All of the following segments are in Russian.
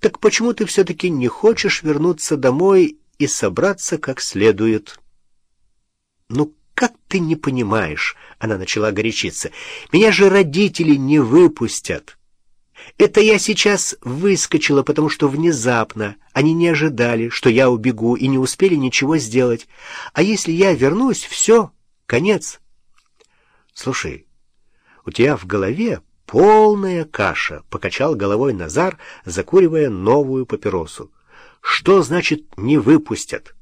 Так почему ты все-таки не хочешь вернуться домой и собраться как следует?» «Ну, как ты не понимаешь?» — она начала горячиться. «Меня же родители не выпустят». Это я сейчас выскочила, потому что внезапно они не ожидали, что я убегу, и не успели ничего сделать. А если я вернусь, все, конец. Слушай, у тебя в голове полная каша, — покачал головой Назар, закуривая новую папиросу. Что значит «не выпустят»?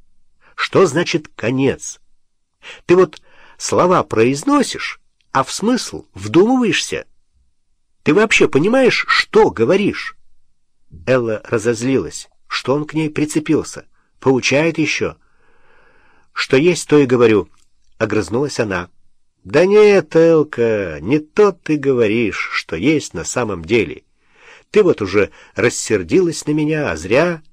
Что значит «конец»? Ты вот слова произносишь, а в смысл вдумываешься — ты вообще понимаешь, что говоришь?» Элла разозлилась. Что он к ней прицепился? Поучает еще. «Что есть, то и говорю», — огрызнулась она. «Да нет, Элка, не то ты говоришь, что есть на самом деле. Ты вот уже рассердилась на меня, а зря.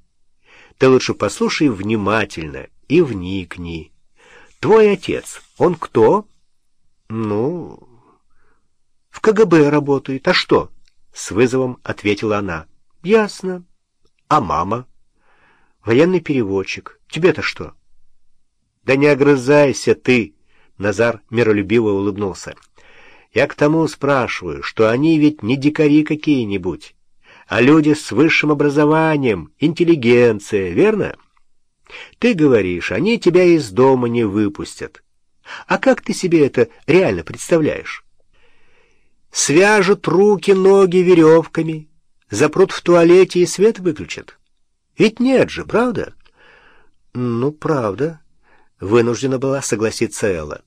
Ты лучше послушай внимательно и вникни. Твой отец, он кто?» «Ну, в КГБ работает. А что? С вызовом ответила она. Ясно. А мама? Военный переводчик. Тебе-то что? Да не огрызайся ты, Назар миролюбиво улыбнулся. Я к тому спрашиваю, что они ведь не дикари какие-нибудь, а люди с высшим образованием, интеллигенция, верно? Ты говоришь, они тебя из дома не выпустят. А как ты себе это реально представляешь? свяжут руки, ноги веревками, запрут в туалете и свет выключат. Ведь нет же, правда? Ну, правда, вынуждена была согласиться Элла.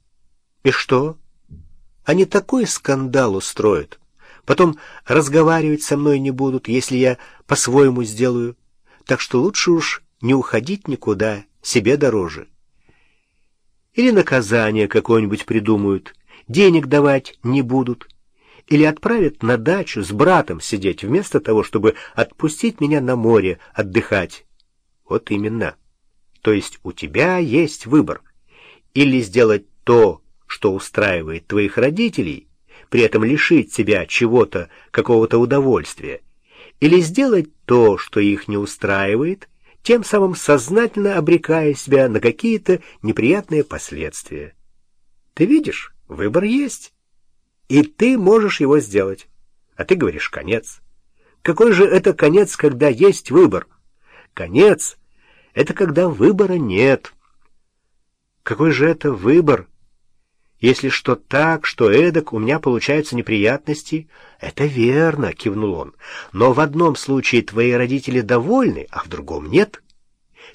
И что? Они такой скандал устроят. Потом разговаривать со мной не будут, если я по-своему сделаю. Так что лучше уж не уходить никуда, себе дороже. Или наказание какое-нибудь придумают, денег давать не будут или отправят на дачу с братом сидеть, вместо того, чтобы отпустить меня на море отдыхать. Вот именно. То есть у тебя есть выбор. Или сделать то, что устраивает твоих родителей, при этом лишить себя чего-то, какого-то удовольствия, или сделать то, что их не устраивает, тем самым сознательно обрекая себя на какие-то неприятные последствия. Ты видишь, выбор есть. И ты можешь его сделать. А ты говоришь «конец». Какой же это конец, когда есть выбор? Конец — это когда выбора нет. Какой же это выбор? Если что так, что эдак, у меня получаются неприятности. Это верно, — кивнул он. Но в одном случае твои родители довольны, а в другом нет.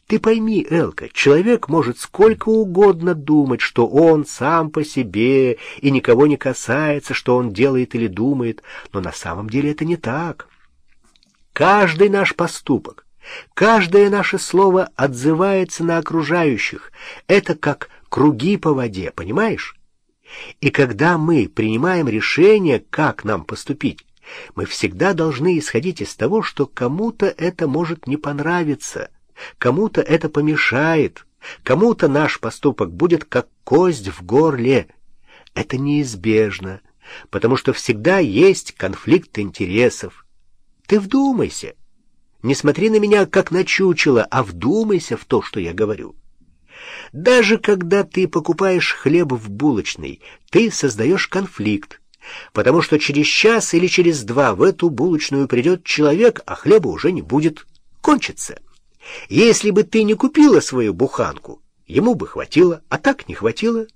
Ты пойми, Элка, человек может сколько угодно думать, что он сам по себе и никого не касается, что он делает или думает, но на самом деле это не так. Каждый наш поступок, каждое наше слово отзывается на окружающих. Это как круги по воде, понимаешь? И когда мы принимаем решение, как нам поступить, мы всегда должны исходить из того, что кому-то это может не понравиться — Кому-то это помешает, кому-то наш поступок будет как кость в горле. Это неизбежно, потому что всегда есть конфликт интересов. Ты вдумайся. Не смотри на меня, как на чучело, а вдумайся в то, что я говорю. Даже когда ты покупаешь хлеб в булочной, ты создаешь конфликт, потому что через час или через два в эту булочную придет человек, а хлеба уже не будет. Кончится. Если бы ты не купила свою буханку, ему бы хватило, а так не хватило —